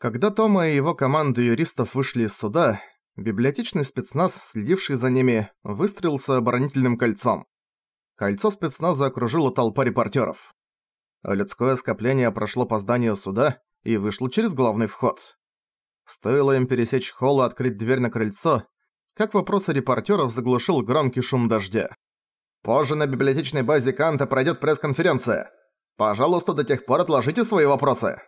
Когда Тома и его команда юристов вышли из суда, библиотечный спецназ, следивший за ними, выстрелился оборонительным кольцом. Кольцо спецназа окружила толпа репортеров. Людское скопление прошло по зданию суда и вышло через главный вход. Стоило им пересечь холл и открыть дверь на крыльцо, как вопросы репортеров заглушил громкий шум дождя. «Позже на библиотечной базе Канта пройдет пресс-конференция. Пожалуйста, до тех пор отложите свои вопросы.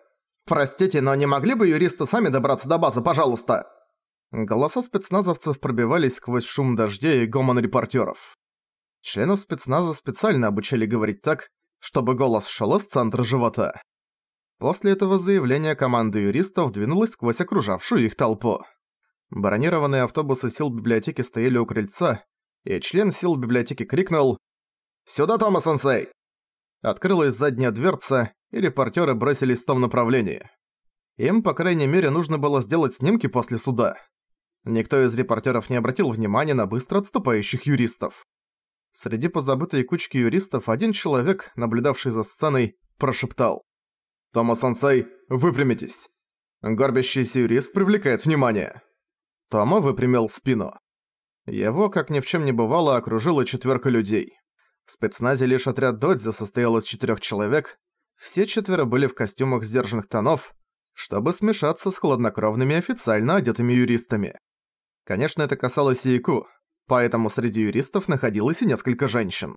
Простите, но не могли бы юристы сами добраться до базы, пожалуйста?» Голоса спецназовцев пробивались сквозь шум дождя и гомон репортеров. Членов спецназа специально обучали говорить так, чтобы голос шел из центра живота. После этого заявления команда юристов двинулась сквозь окружавшую их толпу. Бронированные автобусы сил библиотеки стояли у крыльца, и член сил библиотеки крикнул «Сюда, Тома-сенсей!». Открылась задняя дверца, и репортеры бросились в том направлении. Им, по крайней мере, нужно было сделать снимки после суда. Никто из репортеров не обратил внимания на быстро отступающих юристов. Среди позабытой кучки юристов один человек, наблюдавший за сценой, прошептал. «Тома-сансей, выпрямитесь!» Горбящийся юрист привлекает внимание. Тома выпрямил спину. Его, как ни в чем не бывало, окружила четверка людей. В спецназе лишь отряд Додзи состоял из четырех человек, все четверо были в костюмах сдержанных тонов, чтобы смешаться с хладнокровными официально одетыми юристами. Конечно, это касалось и Ику, поэтому среди юристов находилось и несколько женщин.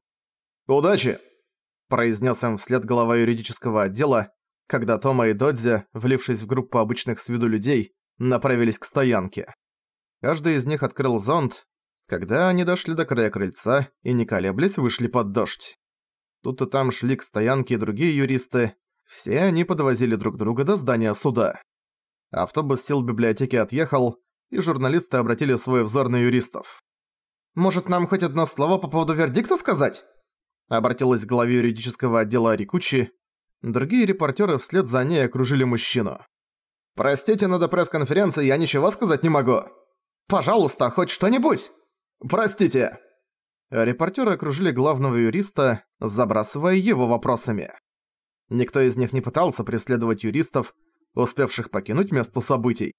«Удачи!» – произнес им вслед глава юридического отдела, когда Тома и Додзи, влившись в группу обычных с виду людей, направились к стоянке. Каждый из них открыл зонт, когда они дошли до края крыльца и, не колеблясь, вышли под дождь. Тут и там шли к стоянке и другие юристы, все они подвозили друг друга до здания суда. Автобус сил библиотеки отъехал, и журналисты обратили свой взор на юристов. «Может, нам хоть одно слово по поводу вердикта сказать?» Обратилась к главе юридического отдела Арикучи. Другие репортеры вслед за ней окружили мужчину. «Простите, но до пресс-конференции я ничего сказать не могу. Пожалуйста, хоть что-нибудь! Простите!» Репортеры окружили главного юриста, забрасывая его вопросами. Никто из них не пытался преследовать юристов, успевших покинуть место событий,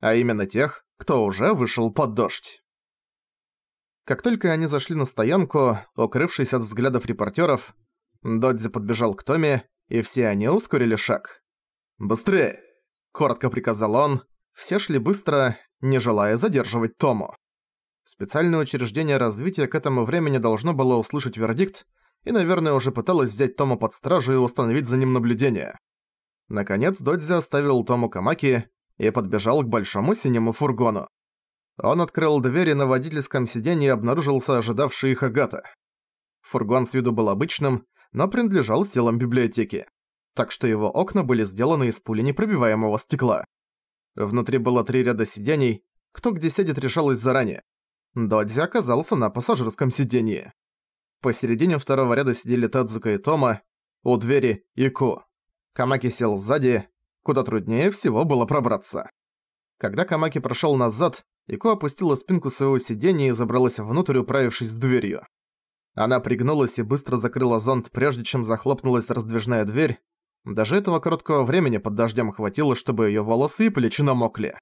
а именно тех, кто уже вышел под дождь. Как только они зашли на стоянку, укрывшись от взглядов репортеров, Додзи подбежал к Томе, и все они ускорили шаг. «Быстрее!» – коротко приказал он. Все шли быстро, не желая задерживать Тому. Специальное учреждение развития к этому времени должно было услышать вердикт и, наверное, уже пыталось взять Тома под стражу и установить за ним наблюдение. Наконец Додзи оставил Тому Камаки и подбежал к большому синему фургону. Он открыл дверь и на водительском сиденье обнаружился ожидавший их Агата. Фургон с виду был обычным, но принадлежал силам библиотеки, так что его окна были сделаны из пули непробиваемого стекла. Внутри было три ряда сидений, кто где сидит решалось заранее. Додзи оказался на пассажирском сиденье. Посередине второго ряда сидели Тадзука и Тома, у двери – Ику. Камаки сел сзади, куда труднее всего было пробраться. Когда Камаки прошел назад, Ико опустила спинку своего сиденья и забралась внутрь, управившись с дверью. Она пригнулась и быстро закрыла зонт, прежде чем захлопнулась раздвижная дверь. Даже этого короткого времени под дождем хватило, чтобы её волосы и плечи намокли.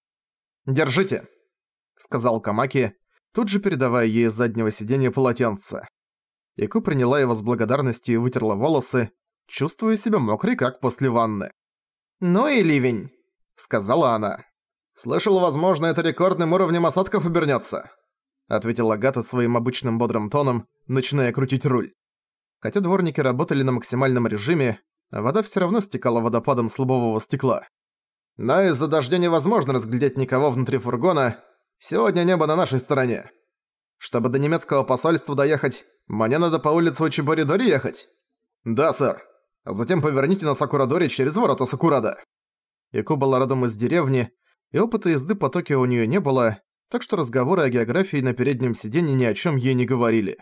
«Держите», — сказал Камаки, тут же передавая ей с заднего сиденья полотенце. Ику приняла его с благодарностью и вытерла волосы, чувствуя себя мокрой, как после ванны. «Ну и ливень», — сказала она. «Слышал, возможно, это рекордным уровнем осадков обернётся», — ответила Гата своим обычным бодрым тоном, начиная крутить руль. Хотя дворники работали на максимальном режиме, вода всё равно стекала водопадом с лобового стекла. Но из-за дождя невозможно разглядеть никого внутри фургона. Сегодня небо на нашей стороне. Чтобы до немецкого посольства доехать, мне надо по улице Учиборидори ехать? Да, сэр. А затем поверните на Сакурадори через ворота Сакурада. Ику была родом из деревни, и опыта езды по Токио у неё не было, так что разговоры о географии на переднем сиденье ни о чём ей не говорили.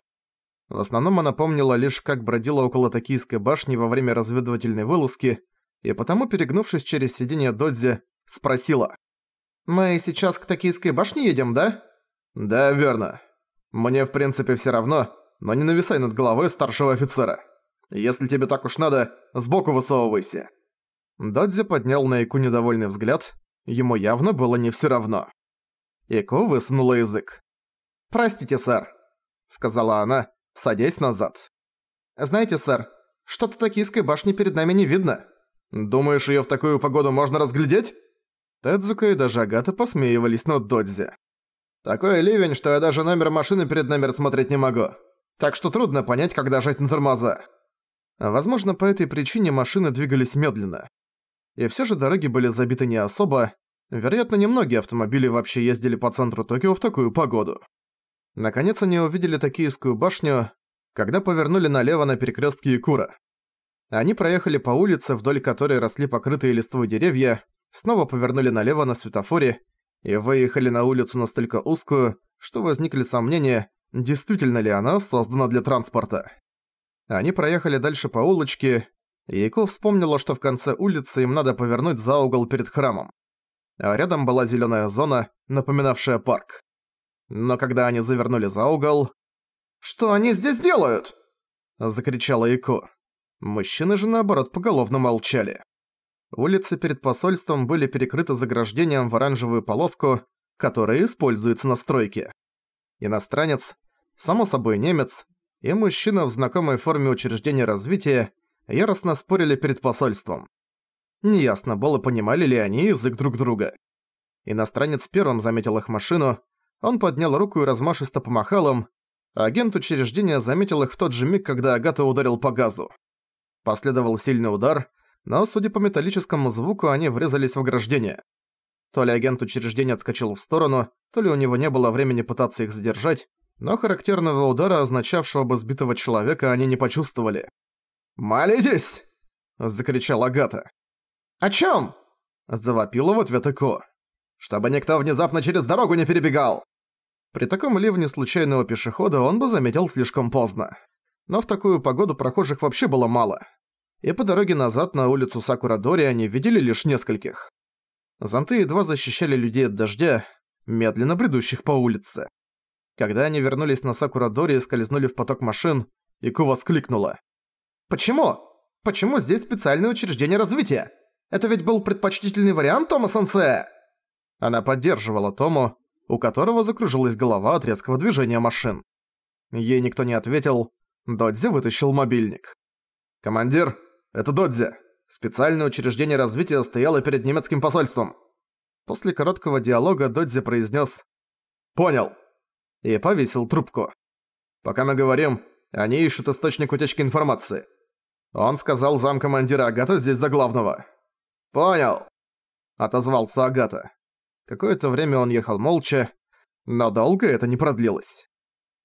В основном она помнила лишь, как бродила около Токийской башни во время разведывательной вылазки, и потому, перегнувшись через сиденье Додзи, спросила. «Мы сейчас к Токийской башне едем, да?» «Да, верно. Мне в принципе все равно, но не нависай над головой старшего офицера. Если тебе так уж надо, сбоку высовывайся». Додзи поднял на Ику недовольный взгляд Ему явно было не всё равно. Ико высунула язык. «Простите, сэр», — сказала она, садясь назад. «Знаете, сэр, что-то токийской башни перед нами не видно. Думаешь, её в такую погоду можно разглядеть?» Тэдзука и даже Агата посмеивались над Додзи. «Такой ливень, что я даже номер машины перед нами рассмотреть не могу. Так что трудно понять, когда жать на тормоза». Возможно, по этой причине машины двигались медленно. И всё же дороги были забиты не особо. Вероятно, немногие автомобили вообще ездили по центру Токио в такую погоду. Наконец они увидели Токийскую башню, когда повернули налево на перекрестке Икура. Они проехали по улице, вдоль которой росли покрытые листвой деревья, снова повернули налево на светофоре и выехали на улицу настолько узкую, что возникли сомнения, действительно ли она создана для транспорта. Они проехали дальше по улочке, и Яко вспомнила, что в конце улицы им надо повернуть за угол перед храмом. А рядом была зелёная зона, напоминавшая парк. Но когда они завернули за угол... «Что они здесь делают?» – закричала Ико. Мужчины же наоборот поголовно молчали. Улицы перед посольством были перекрыты заграждением в оранжевую полоску, которая используется на стройке. Иностранец, само собой немец, и мужчина в знакомой форме учреждения развития яростно спорили перед посольством. Неясно было, понимали ли они язык друг друга. Иностранец первым заметил их машину, он поднял руку и размашисто помахал им, агент учреждения заметил их в тот же миг, когда Агата ударил по газу. Последовал сильный удар, но, судя по металлическому звуку, они врезались в ограждение. То ли агент учреждения отскочил в сторону, то ли у него не было времени пытаться их задержать, но характерного удара, означавшего бы сбитого человека, они не почувствовали. «Молитесь!» – закричал Агата. «О чём?» – завопила в ответ Эко. «Чтобы никто внезапно через дорогу не перебегал!» При таком ливне случайного пешехода он бы заметил слишком поздно. Но в такую погоду прохожих вообще было мало и по дороге назад на улицу Сакурадори они видели лишь нескольких. Зонты едва защищали людей от дождя, медленно бредущих по улице. Когда они вернулись на Сакурадори и скользнули в поток машин, Ику воскликнула. «Почему? Почему здесь специальное учреждение развития? Это ведь был предпочтительный вариант Тома-сенсея!» Она поддерживала Тому, у которого закружилась голова от резкого движения машин. Ей никто не ответил, Додзи вытащил мобильник. «Командир, это Додзи. Специальное учреждение развития стояло перед немецким посольством. После короткого диалога Додзи произнес «Понял» и повесил трубку. Пока мы говорим, они ищут источник утечки информации. Он сказал замкомандира Агата здесь за главного. «Понял», — отозвался Агата. Какое-то время он ехал молча, но долго это не продлилось.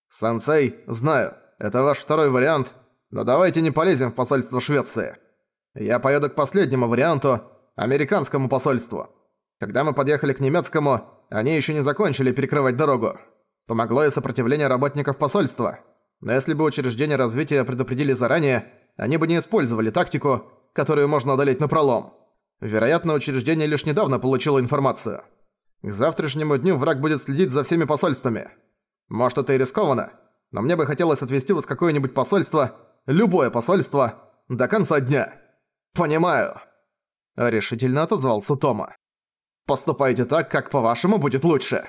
«Сенсей, знаю, это ваш второй вариант, но давайте не полезем в посольство Швеции. Я поеду к последнему варианту, американскому посольству. Когда мы подъехали к немецкому, они еще не закончили перекрывать дорогу. Помогло и сопротивление работников посольства. Но если бы учреждения развития предупредили заранее, они бы не использовали тактику, которую можно одолеть напролом. Вероятно, учреждение лишь недавно получило информацию. К завтрашнему дню враг будет следить за всеми посольствами. Может, это и рискованно, но мне бы хотелось отвезти вас в какое-нибудь посольство, любое посольство, до конца дня. Понимаю. Решительно отозвался Тома. Поступайте так, как по-вашему будет лучше.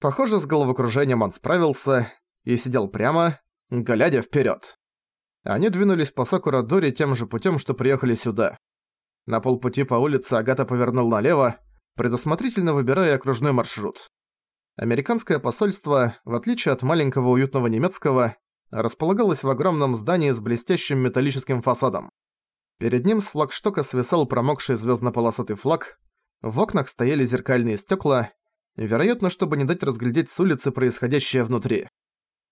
Похоже, с головокружением он справился и сидел прямо, глядя вперед. Они двинулись по Сакурадоре тем же путем, что приехали сюда. На полпути по улице Агата повернул налево, предусмотрительно выбирая окружной маршрут. Американское посольство, в отличие от маленького уютного немецкого, располагалась в огромном здании с блестящим металлическим фасадом. Перед ним с флагштока свисал промокший звездно-полосатый флаг, в окнах стояли зеркальные стекла, вероятно, чтобы не дать разглядеть с улицы происходящее внутри.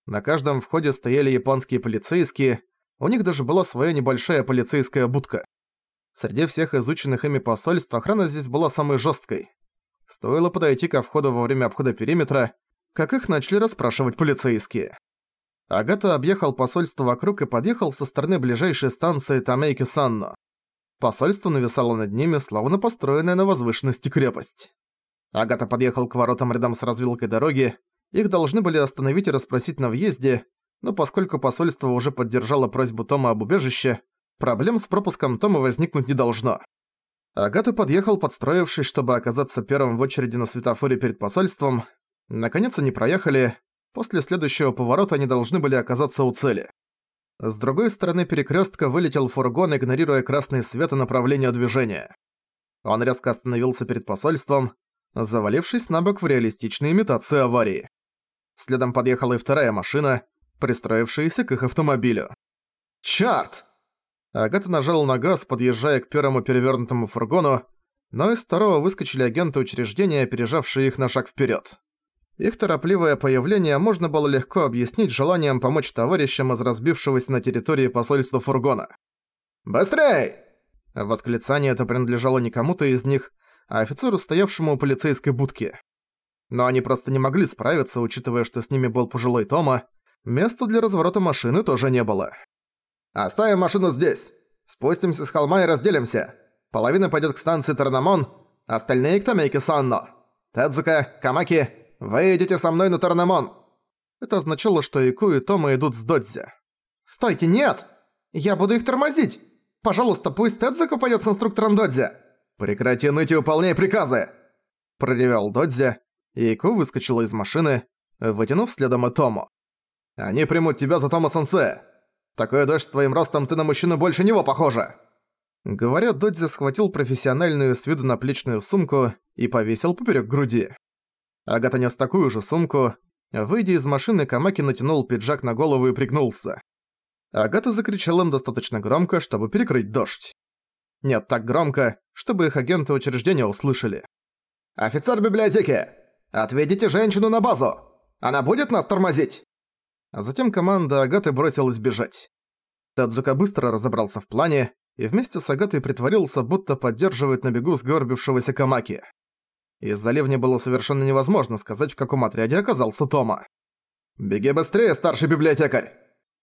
На каждом входе стояли японские полицейские, у них даже была своя небольшая полицейская будка. Среди всех изученных ими посольств охрана здесь была самой жесткой. Стоило подойти ко входу во время обхода периметра, как их начали расспрашивать полицейские. Агата объехал посольство вокруг и подъехал со стороны ближайшей станции Тамейки-Санно. Посольство нависало над ними, словно построенная на возвышенности крепость. Агата подъехал к воротам рядом с развилкой дороги, их должны были остановить и расспросить на въезде, но поскольку посольство уже поддержало просьбу Тома об убежище, проблем с пропуском Тома возникнуть не должно. Агата подъехал, подстроившись, чтобы оказаться первым в очереди на светофоре перед посольством. Наконец они проехали. После следующего поворота они должны были оказаться у цели. С другой стороны перекрестка вылетел фургон, игнорируя красный свет и направление движения. Он резко остановился перед посольством, завалившись на бок в реалистичной имитации аварии. Следом подъехала и вторая машина, пристроившаяся к их автомобилю. «Чёрт!» Агата нажала на газ, подъезжая к первому перевернутому фургону, но из второго выскочили агенты учреждения, опережавшие их на шаг вперед. Их торопливое появление можно было легко объяснить желанием помочь товарищам из разбившегося на территории посольства фургона. «Быстрей!» Восклицание это принадлежало не кому-то из них, а офицеру, стоявшему у полицейской будки. Но они просто не могли справиться, учитывая, что с ними был пожилой Тома, места для разворота машины тоже не было. «Оставим машину здесь. Спустимся с холма и разделимся. Половина пойдет к станции Тарнамон, остальные к Томейке Санно. Тедзука, Камаки, вы идете со мной на Тарнамон». Это означало, что Ику и Тома идут с Додзи. «Стойте, нет! Я буду их тормозить! Пожалуйста, пусть Тедзука пойдет с инструктором Додзи!» «Прекрати ныть и выполняй приказы!» Проревел Додзи, и Ику выскочила из машины, вытянув следом и Тому. «Они примут тебя за Тома-сенсея! Такой дождь с твоим ростом ты на мужчину больше него похожа!» Говоря, Додзи схватил профессиональную с виду наплечную сумку и повесил поперек груди. Агата нес такую же сумку. Выйдя из машины, Камаки натянул пиджак на голову и пригнулся. Агата закричала им достаточно громко, чтобы перекрыть дождь. Нет, так громко, чтобы их агенты учреждения услышали. «Офицер библиотеки! Отведите женщину на базу! Она будет нас тормозить!» А затем команда Агаты бросилась бежать. Тадзука быстро разобрался в плане и вместе с Агатой притворился, будто поддерживает на бегу сгорбившегося Камаки. Из-за ливня было совершенно невозможно сказать, в каком отряде оказался Тома. «Беги быстрее, старший библиотекарь!»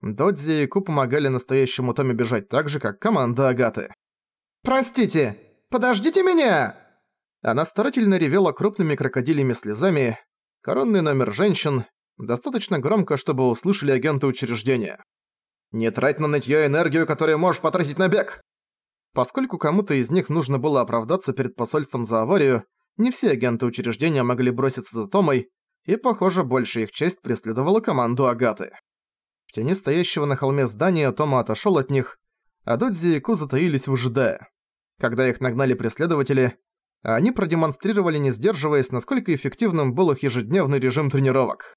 Додзи и Ку помогали настоящему Томе бежать так же, как команда Агаты. «Простите! Подождите меня!» Она старательно ревела крупными крокодилями слезами. Коронный номер женщин. Достаточно громко, чтобы услышали агенты учреждения. «Не трать на нытьё энергию, которую можешь потратить на бег!» Поскольку кому-то из них нужно было оправдаться перед посольством за аварию, не все агенты учреждения могли броситься за Томой, и, похоже, больше их честь преследовала команду Агаты. В тени стоящего на холме здания Тома отошёл от них, а Додзи и Ку затаились, выжидая. Когда их нагнали преследователи, они продемонстрировали, не сдерживаясь, насколько эффективным был их ежедневный режим тренировок.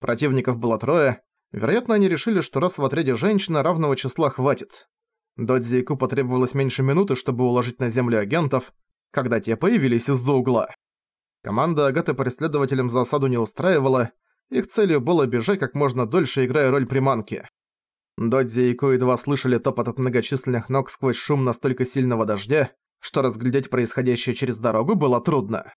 Противников было трое, вероятно, они решили, что раз в отряде женщина равного числа хватит. Додзи и Ку потребовалось меньше минуты, чтобы уложить на землю агентов, когда те появились из-за угла. Команда Агаты преследователям засаду не устраивала, их целью было бежать как можно дольше, играя роль приманки. Додзи и Ко едва слышали топот от многочисленных ног сквозь шум настолько сильного дождя, что разглядеть происходящее через дорогу было трудно.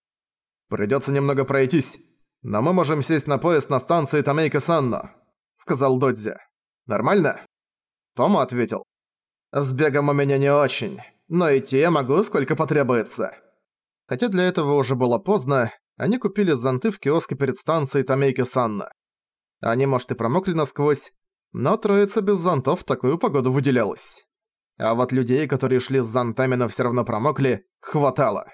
«Придётся немного пройтись, но мы можем сесть на поезд на станции Томейка-Санно», — сказал Додзи. «Нормально?» Тома ответил. «С бегом у меня не очень, но идти я могу сколько потребуется». Хотя для этого уже было поздно, они купили зонты в киоске перед станцией Томейки-Санно. Они, может, и промокли насквозь, но троица без зонтов в такую погоду выделялась. А вот людей, которые шли с зонтами, но всё равно промокли, хватало.